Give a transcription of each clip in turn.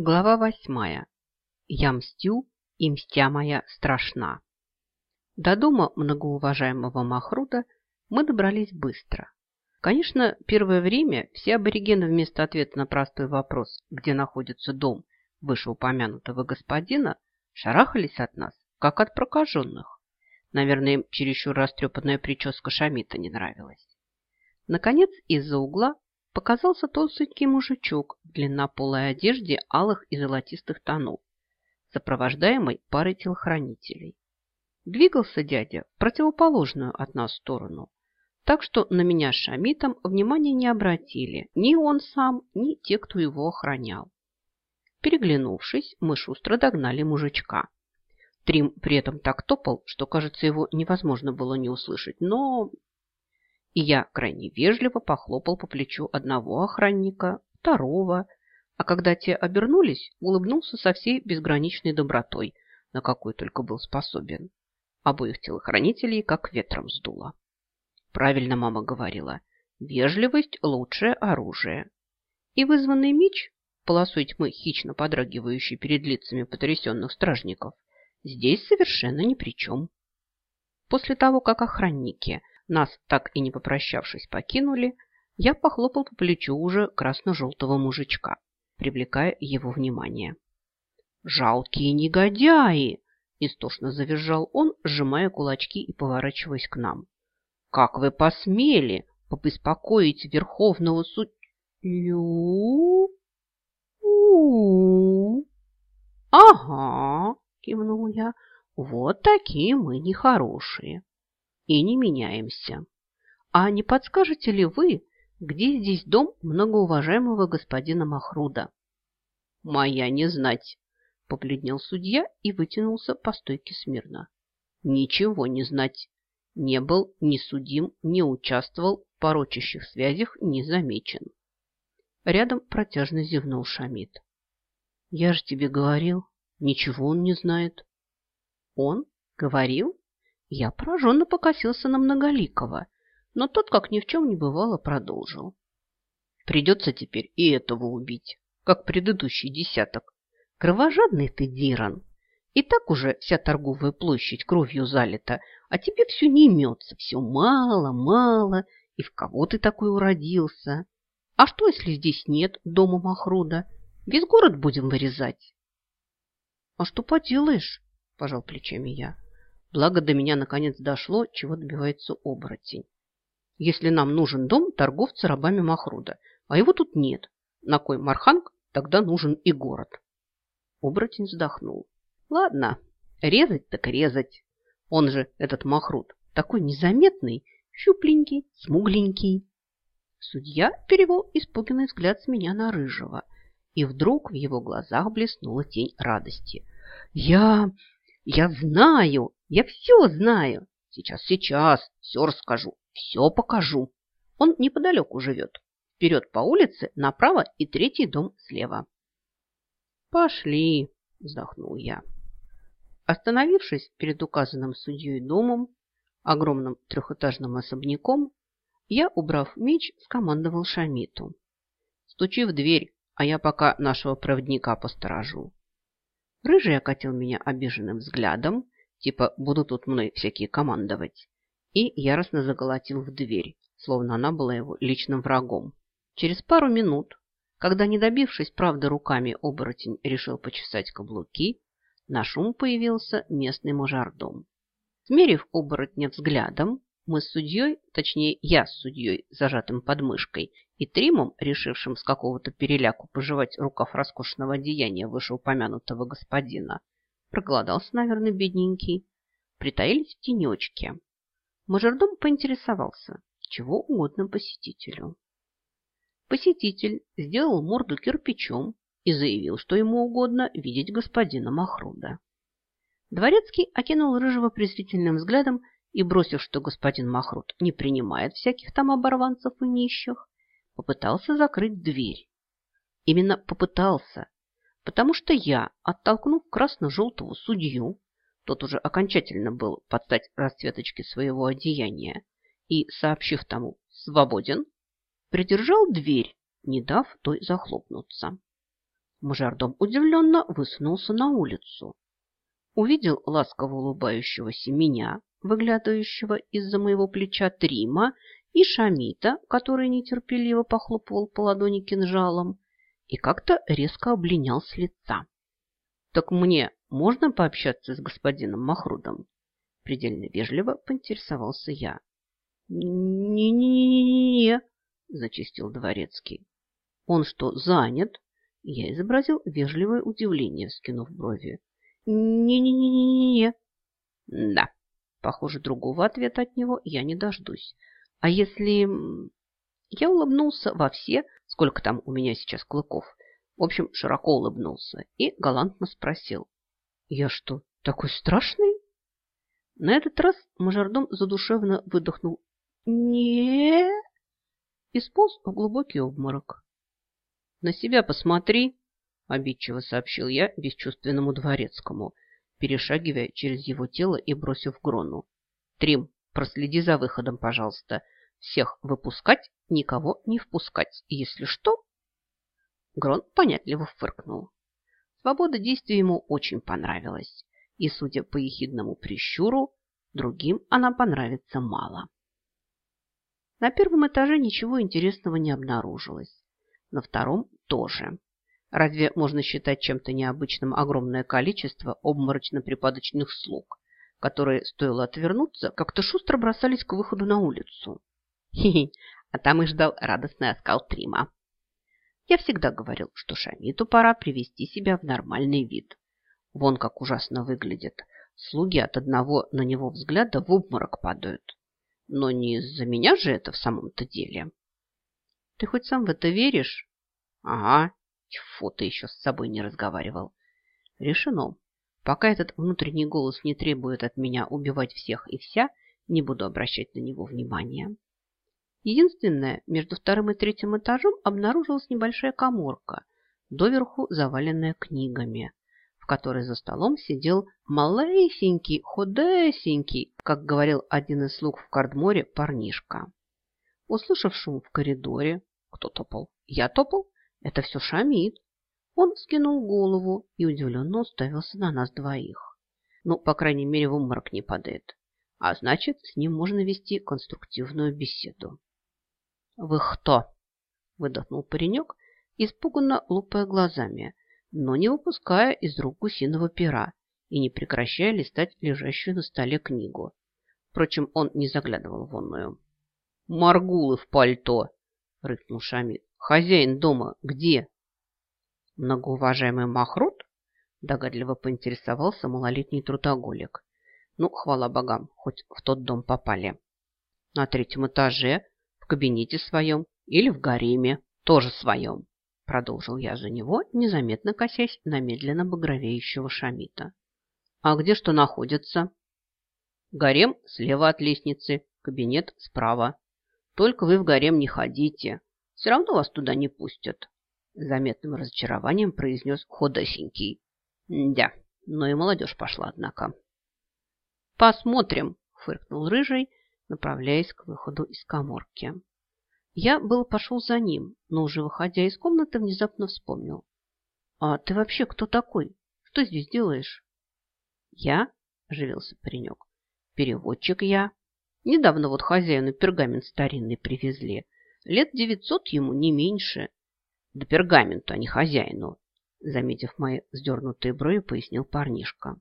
Глава восьмая. Я мстю, и мстя моя страшна. До дома многоуважаемого Махрута мы добрались быстро. Конечно, первое время все аборигены вместо ответа на простой вопрос, где находится дом вышеупомянутого господина, шарахались от нас, как от прокаженных. Наверное, им чересчур растрепанная прическа Шамита не нравилась. Наконец, из-за угла показался толстенький мужичок в длиннополой одежде алых и золотистых тонов, сопровождаемый парой телохранителей. Двигался дядя в противоположную от нас сторону, так что на меня с Шамитом внимания не обратили ни он сам, ни те, кто его охранял. Переглянувшись, мы шустро догнали мужичка. Трим при этом так топал, что, кажется, его невозможно было не услышать, но и я крайне вежливо похлопал по плечу одного охранника, второго, а когда те обернулись, улыбнулся со всей безграничной добротой, на какой только был способен. Обоих телохранителей как ветром сдуло. Правильно мама говорила, вежливость – лучшее оружие. И вызванный меч, полосой тьмы, хищно подрагивающий перед лицами потрясенных стражников, здесь совершенно ни при чем. После того, как охранники – нас, так и не попрощавшись, покинули, я похлопал по плечу уже красно-желтого мужичка, привлекая его внимание. «Жалкие негодяи!» – истошно завизжал он, сжимая кулачки и поворачиваясь к нам. «Как вы посмели побеспокоить верховного судью?» «Ага!» – кивнул я. «Вот такие мы нехорошие и не меняемся. А не подскажете ли вы, где здесь дом многоуважаемого господина Махруда? Моя не знать, побледнел судья и вытянулся по стойке смирно. Ничего не знать. Не был ни судим, не участвовал в порочащих связях, не замечен. Рядом протяжно зевнул Шамид. Я же тебе говорил, ничего он не знает. Он говорил? Я пораженно покосился на Многоликого, но тот, как ни в чем не бывало, продолжил. Придется теперь и этого убить, как предыдущий десяток. Кровожадный ты, Диран. И так уже вся торговая площадь кровью залита, а тебе все не имется, все мало, мало. И в кого ты такой уродился? А что, если здесь нет дома Махруда? Весь город будем вырезать. А что поделаешь, пожал плечами я. Благо до меня наконец дошло, чего добивается оборотень. Если нам нужен дом торговца рабами Махруда, а его тут нет, на кой Марханг тогда нужен и город? Оборотень вздохнул. Ладно, резать так резать. Он же, этот Махруд, такой незаметный, щупленький, смугленький. Судья перевел испуганный взгляд с меня на Рыжего, и вдруг в его глазах блеснула тень радости. «Я... я знаю! Я все знаю. Сейчас, сейчас, все расскажу, все покажу. Он неподалеку живет. Вперед по улице, направо и третий дом слева. Пошли, вздохнул я. Остановившись перед указанным судьей домом, огромным трехэтажным особняком, я, убрав меч, скомандовал Шамиту. Стучи в дверь, а я пока нашего проводника посторожу. Рыжий окатил меня обиженным взглядом Типа, буду тут мной всякие командовать. И яростно заголотил в дверь, словно она была его личным врагом. Через пару минут, когда, не добившись правды руками, оборотень решил почесать каблуки, на шум появился местный мажордом. Смерив оборотня взглядом, мы с судьей, точнее я с судьей, зажатым под мышкой, и Тримом, решившим с какого-то переляку пожевать рукав роскошного одеяния вышеупомянутого господина, Проголодался, наверное, бедненький. Притаились в тенечке. Мажордом поинтересовался, чего угодно посетителю. Посетитель сделал морду кирпичом и заявил, что ему угодно видеть господина Махруда. Дворецкий окинул Рыжего презрительным взглядом и, бросив, что господин Махруд не принимает всяких там оборванцев и нищих, попытался закрыть дверь. Именно попытался, потому что я, оттолкнув красно-желтого судью, тот уже окончательно был под стать расцветочке своего одеяния, и, сообщив тому «свободен», придержал дверь, не дав той захлопнуться. Мажордом удивленно высунулся на улицу. Увидел ласково улыбающегося меня, выглядывающего из-за моего плеча Трима, и Шамита, который нетерпеливо похлопывал по ладони кинжалом, и как-то резко облинял с лица. «Так мне можно пообщаться с господином Махрудом?» Предельно вежливо поинтересовался я. «Не-не-не-не-не», – зачистил дворецкий. «Он что, занят?» Я изобразил вежливое удивление, скинув брови. «Не-не-не-не-не-не». «Да, похоже, другого ответа от него я не дождусь. А если...» Я улыбнулся во все, сколько там у меня сейчас клыков. В общем, широко улыбнулся и галантно спросил. «Я что, такой страшный?» На этот раз мажордом задушевно выдохнул не и сполз в глубокий обморок. «На себя посмотри!» – обидчиво сообщил я бесчувственному дворецкому, перешагивая через его тело и бросив Грону. «Трим, проследи за выходом, пожалуйста. Всех выпускать, никого не впускать. Если что...» Грон понятливо фыркнул. Свобода действия ему очень понравилась, и, судя по ехидному прищуру, другим она понравится мало. На первом этаже ничего интересного не обнаружилось. На втором тоже. Разве можно считать чем-то необычным огромное количество обморочно-припадочных слуг, которые, стоило отвернуться, как-то шустро бросались к выходу на улицу? Хи-хи, а там и ждал радостный оскал Трима. Я всегда говорил, что Шамиту пора привести себя в нормальный вид. Вон как ужасно выглядит. Слуги от одного на него взгляда в обморок падают. Но не из-за меня же это в самом-то деле. Ты хоть сам в это веришь? Ага. Тьфу, ты еще с собой не разговаривал. Решено. Пока этот внутренний голос не требует от меня убивать всех и вся, не буду обращать на него внимания. Единственное, между вторым и третьим этажом обнаружилась небольшая коморка, доверху заваленная книгами которой за столом сидел малесенький, худесенький, как говорил один из слуг в Кардморе, парнишка. Услышав шум в коридоре, кто топал? Я топал? Это все Шамид. Он скинул голову и удивленно уставился на нас двоих. Ну, по крайней мере, в уморок не падает. А значит, с ним можно вести конструктивную беседу. «Вы кто?» – выдохнул паренек, испуганно лупая глазами, но не выпуская из рук гусиного пера и не прекращая листать лежащую на столе книгу. Впрочем, он не заглядывал в онную. «Маргулы в пальто!» — рыкнул Шамид. «Хозяин дома где?» «Многоуважаемый Махрут?» — догадливо поинтересовался малолетний трудоголик. «Ну, хвала богам, хоть в тот дом попали. На третьем этаже, кабинете своем или в гареме, тоже своем. Продолжил я за него, незаметно косясь на медленно багровеющего Шамита. А где что находится? Гарем слева от лестницы, кабинет справа. Только вы в гарем не ходите. Все равно вас туда не пустят. Заметным разочарованием произнес ходосенький. Да, но и молодежь пошла, однако. Посмотрим, фыркнул рыжий, направляясь к выходу из коморки. Я был пошел за ним, но уже выходя из комнаты, внезапно вспомнил. «А ты вообще кто такой? Что здесь делаешь?» «Я?» – оживился паренек. «Переводчик я. Недавно вот хозяину пергамент старинный привезли. Лет девятьсот ему, не меньше. Да пергаменту, а не хозяину!» Заметив мои сдернутые брови, пояснил парнишка.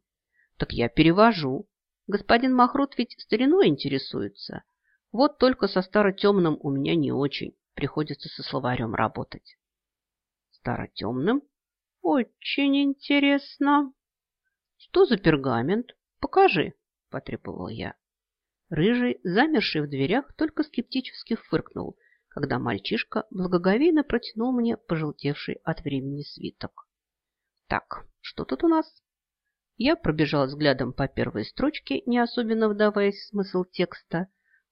«Так я перевожу. Господин Махрут ведь стариной интересуется, вот только со старотемным у меня не очень. Приходится со словарем работать. Старотемным? Очень интересно. Что за пергамент? Покажи, потребовал я. Рыжий, замерший в дверях, только скептически фыркнул, когда мальчишка благоговейно протянул мне пожелтевший от времени свиток. Так, что тут у нас? Я пробежал взглядом по первой строчке, не особенно вдаваясь в смысл текста,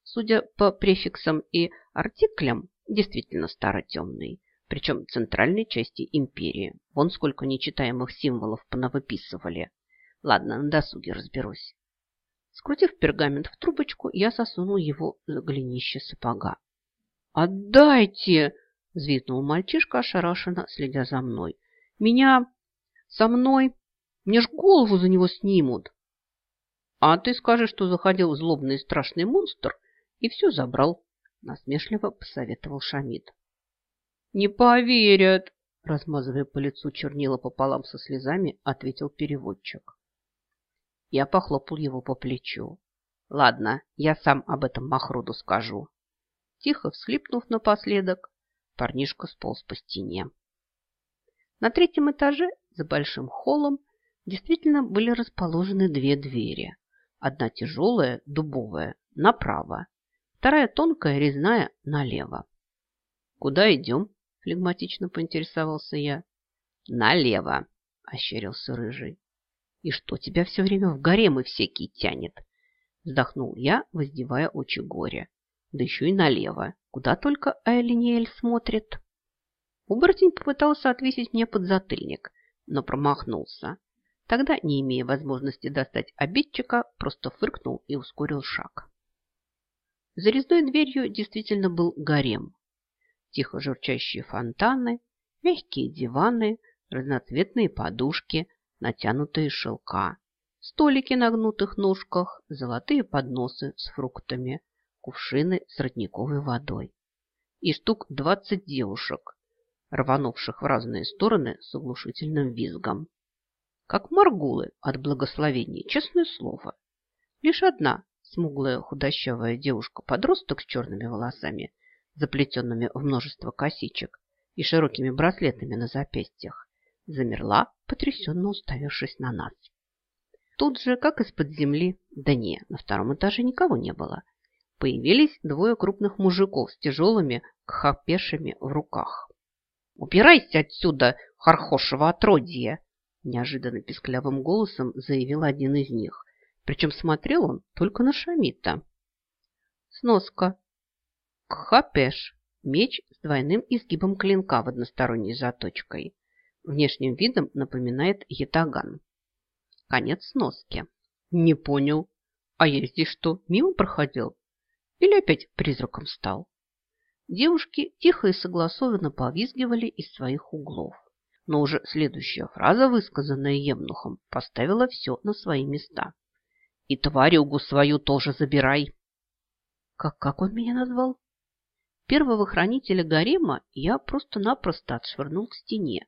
Судя по префиксам и артиклям, действительно старотемный, причем центральной части империи. Вон сколько нечитаемых символов понавыписывали. Ладно, на досуге разберусь. Скрутив пергамент в трубочку, я сосунул его за голенище сапога. «Отдайте!» – взвизгнул мальчишка, ошарашенно, следя за мной. Меня со мной, мне ж голову за него снимут. А ты скажи, что заходил злобный и страшный монстр и все забрал, насмешливо посоветовал Шамид. Не поверят, размазывая по лицу чернила пополам со слезами, ответил переводчик. Я похлопал его по плечу. Ладно, я сам об этом Махруду скажу. Тихо всхлипнув напоследок, парнишка сполз по стене. На третьем этаже за большим холлом действительно были расположены две двери. Одна тяжелая, дубовая, направо, вторая тонкая, резная, налево. «Куда идем?» – флегматично поинтересовался я. «Налево», – ощерился рыжий. «И что, тебя все время в гаремы всякие тянет?» Вздохнул я, воздевая очи горя. Да еще и налево, куда только Айлиниэль смотрит. Оборотень попытался отвесить мне подзатыльник, но промахнулся. Тогда, не имея возможности достать обидчика, просто фыркнул и ускорил шаг. За резной дверью действительно был гарем. Тихо журчащие фонтаны, мягкие диваны, разноцветные подушки, натянутые шелка, столики на гнутых ножках, золотые подносы с фруктами, кувшины с родниковой водой и штук двадцать девушек, рванувших в разные стороны с оглушительным визгом. Как маргулы от благословения, честное слово. Лишь одна смуглая худощавая девушка-подросток с черными волосами, заплетенными в множество косичек и широкими браслетами на запястьях, замерла, потрясенно уставившись на нас. Тут же, как из-под земли, да не, на втором этаже никого не было, появились двое крупных мужиков с тяжелыми кхапешами в руках. «Убирайся отсюда, хархошево отродье!» Неожиданно писклявым голосом заявил один из них. Причем смотрел он только на Шамита. Сноска. Кхапеш. Меч с двойным изгибом клинка в односторонней заточкой. Внешним видом напоминает ятаган. Конец сноски. Не понял. А я здесь что, мимо проходил? Или опять призраком стал? Девушки тихо и согласованно повизгивали из своих углов но уже следующая фраза, высказанная Евнухом, поставила все на свои места. «И тварюгу свою тоже забирай!» «Как, как он меня назвал?» Первого хранителя гарема я просто-напросто отшвырнул к стене,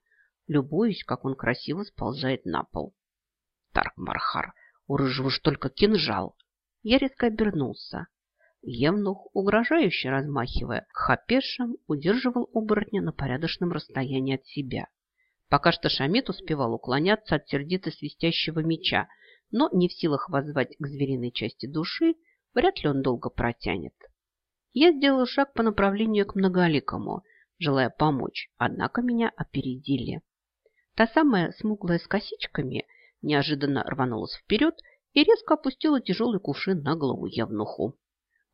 любуясь, как он красиво сползает на пол. Тарк-Мархар, у рыжего ж только кинжал. Я резко обернулся. Евнух, угрожающе размахивая хапешем, удерживал оборотня на порядочном расстоянии от себя. Пока что Шамид успевал уклоняться от сердито свистящего меча, но не в силах воззвать к звериной части души, вряд ли он долго протянет. Я сделал шаг по направлению к многоликому, желая помочь, однако меня опередили. Та самая смуглая с косичками неожиданно рванулась вперед и резко опустила тяжелый кувшин на голову явнуху.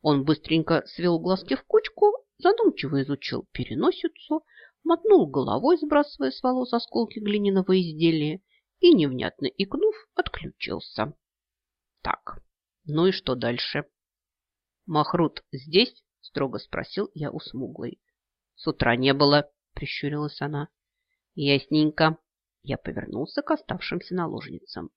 Он быстренько свел глазки в кучку, задумчиво изучил переносицу, мотнул головой, сбрасывая с волос осколки глиняного изделия, и, невнятно икнув, отключился. Так, ну и что дальше? Махрут здесь? Строго спросил я у смуглой. С утра не было, прищурилась она. Ясненько. Я повернулся к оставшимся наложницам.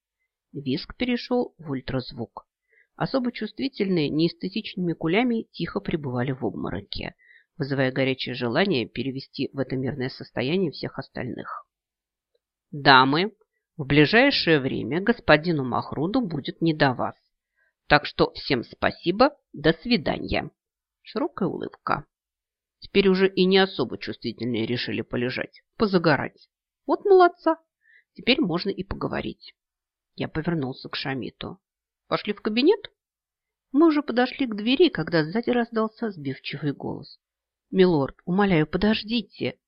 Виск перешел в ультразвук. Особо чувствительные, неэстетичными кулями тихо пребывали в обмороке – вызывая горячее желание перевести в это мирное состояние всех остальных. «Дамы, в ближайшее время господину Махруду будет не до вас. Так что всем спасибо, до свидания». Широкая улыбка. Теперь уже и не особо чувствительные решили полежать, позагорать. Вот молодца. Теперь можно и поговорить. Я повернулся к Шамиту. Пошли в кабинет? Мы уже подошли к двери, когда сзади раздался сбивчивый голос. «Милорд, умоляю, подождите!»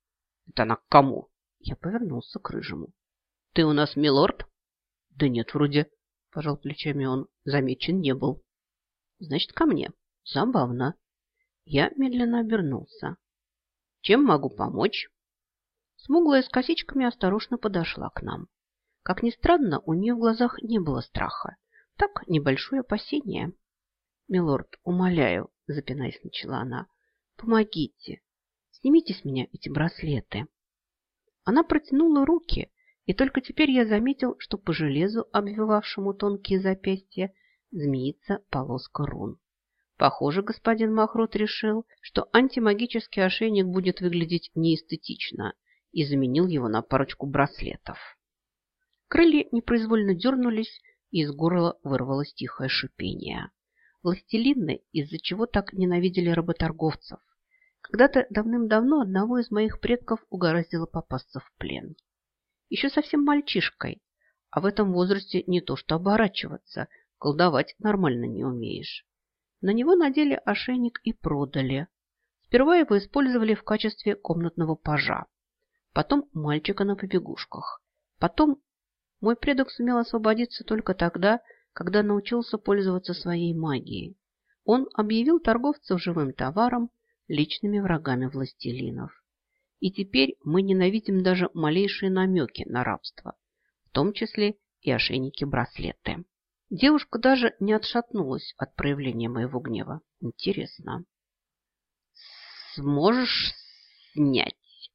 «Это она к кому?» Я повернулся к рыжему. «Ты у нас милорд?» «Да нет, вроде», – пожал плечами он, замечен не был. «Значит, ко мне. Забавно». Я медленно обернулся. «Чем могу помочь?» Смуглая с косичками осторожно подошла к нам. Как ни странно, у нее в глазах не было страха. Так, небольшое опасение. «Милорд, умоляю», – запинаясь, начала она, – Помогите. Снимите с меня эти браслеты. Она протянула руки, и только теперь я заметил, что по железу, обвивавшему тонкие запястья, змеится полоска рун. Похоже, господин Махрут решил, что антимагический ошейник будет выглядеть неэстетично, и заменил его на парочку браслетов. Крылья непроизвольно дернулись, и из горла вырвалось тихое шипение. Властелины из-за чего так ненавидели работорговцев. Когда-то давным-давно одного из моих предков угораздило попасться в плен. Еще совсем мальчишкой, а в этом возрасте не то что оборачиваться, колдовать нормально не умеешь. На него надели ошейник и продали. Сперва его использовали в качестве комнатного пажа, потом мальчика на побегушках. Потом мой предок сумел освободиться только тогда, когда научился пользоваться своей магией. Он объявил торговцев живым товаром личными врагами властелинов. И теперь мы ненавидим даже малейшие намеки на рабство, в том числе и ошейники-браслеты. Девушка даже не отшатнулась от проявления моего гнева. Интересно. «Сможешь снять?»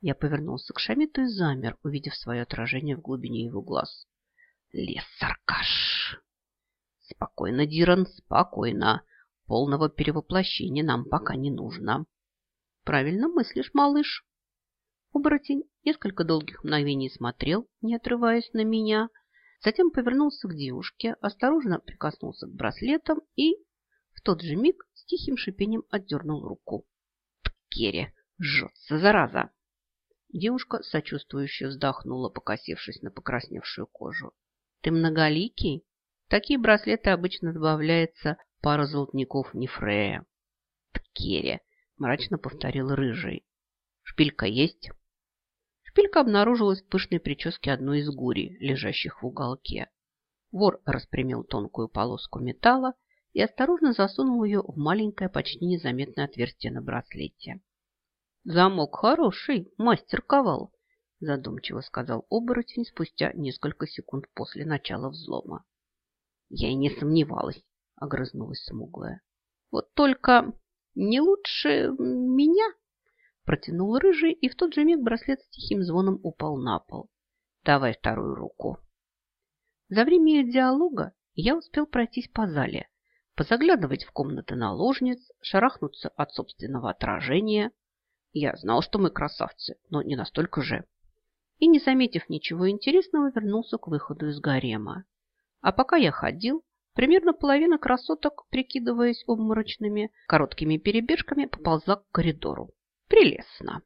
Я повернулся к Шамиту и замер, увидев свое отражение в глубине его глаз. «Лес Саркаш!» «Спокойно, Диран, спокойно. Полного перевоплощения нам пока не нужно». «Правильно мыслишь, малыш». Оборотень несколько долгих мгновений смотрел, не отрываясь на меня, Затем повернулся к девушке, осторожно прикоснулся к браслетам и в тот же миг с тихим шипением отдернул руку. Керри, жжется, зараза! Девушка сочувствующе вздохнула, покосившись на покрасневшую кожу. Ты многоликий? Такие браслеты обычно добавляется пара золотников Нефрея. Ткере, мрачно повторил рыжий. Шпилька есть? Шпилька обнаружилась в пышной прическе одной из гури, лежащих в уголке. Вор распрямил тонкую полоску металла и осторожно засунул ее в маленькое, почти незаметное отверстие на браслете. «Замок хороший, мастер ковал», – задумчиво сказал оборотень спустя несколько секунд после начала взлома. «Я и не сомневалась», – огрызнулась смуглая. «Вот только не лучше меня?» Протянул рыжий, и в тот же миг браслет с тихим звоном упал на пол. «Давай вторую руку». За время диалога я успел пройтись по зале, позаглядывать в комнаты наложниц, шарахнуться от собственного отражения. Я знал, что мы красавцы, но не настолько же. И, не заметив ничего интересного, вернулся к выходу из гарема. А пока я ходил, примерно половина красоток, прикидываясь обморочными, короткими перебежками поползла к коридору. Прелестно.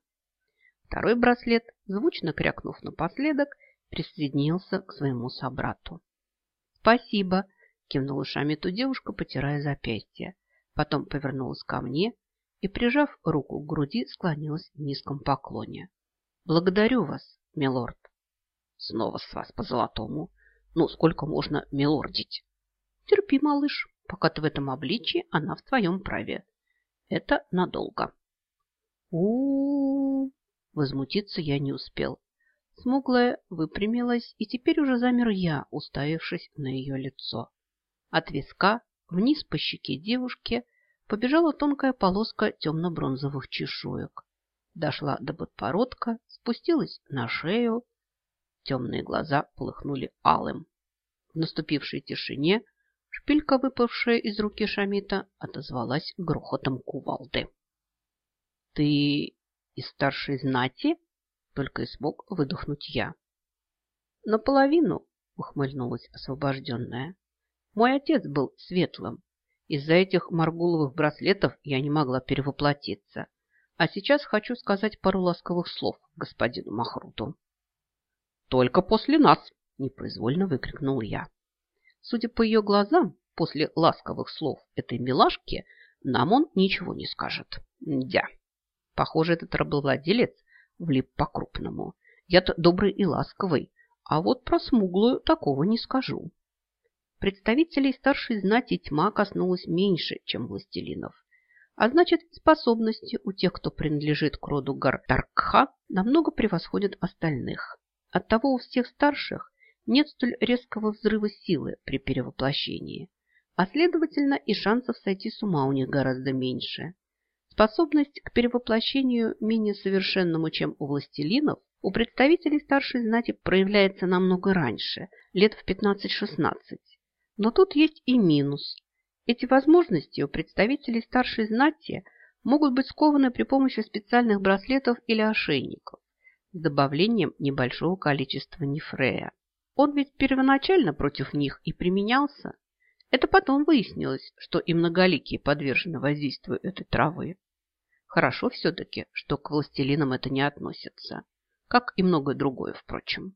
Второй браслет, звучно крякнув напоследок, присоединился к своему собрату. «Спасибо», – кивнула Шамиту девушка, потирая запястье. Потом повернулась ко мне и, прижав руку к груди, склонилась в низком поклоне. «Благодарю вас, милорд». «Снова с вас по золотому. Ну, сколько можно милордить?» «Терпи, малыш, пока ты в этом обличии, она в твоем праве. Это надолго» у, Возмутиться я не успел. Смуглая выпрямилась, и теперь уже замер я, уставившись на ее лицо. От виска вниз по щеке девушки побежала тонкая полоска темно-бронзовых чешуек. Дошла до подбородка, спустилась на шею. Темные глаза полыхнули алым. В наступившей тишине шпилька, выпавшая из руки Шамита, отозвалась грохотом кувалды. «Ты из старшей знати?» Только и смог выдохнуть я. «Наполовину», — ухмыльнулась освобожденная. «Мой отец был светлым. Из-за этих маргуловых браслетов я не могла перевоплотиться. А сейчас хочу сказать пару ласковых слов господину Махруту». «Только после нас!» – непроизвольно выкрикнул я. Судя по ее глазам, после ласковых слов этой милашки нам он ничего не скажет. Дя. Похоже, этот рабовладелец влип по-крупному. Я-то добрый и ласковый, а вот про смуглую такого не скажу. Представителей старшей знати тьма коснулась меньше, чем властелинов. А значит, способности у тех, кто принадлежит к роду Гартаркха, намного превосходят остальных. Оттого у всех старших нет столь резкого взрыва силы при перевоплощении, а следовательно и шансов сойти с ума у них гораздо меньше. Способность к перевоплощению менее совершенному, чем у властелинов, у представителей старшей знати проявляется намного раньше, лет в 15-16. Но тут есть и минус. Эти возможности у представителей старшей знати могут быть скованы при помощи специальных браслетов или ошейников с добавлением небольшого количества нефрея. Он ведь первоначально против них и применялся. Это потом выяснилось, что и многоликие подвержены воздействию этой травы. Хорошо все-таки, что к властелинам это не относится, как и многое другое, впрочем.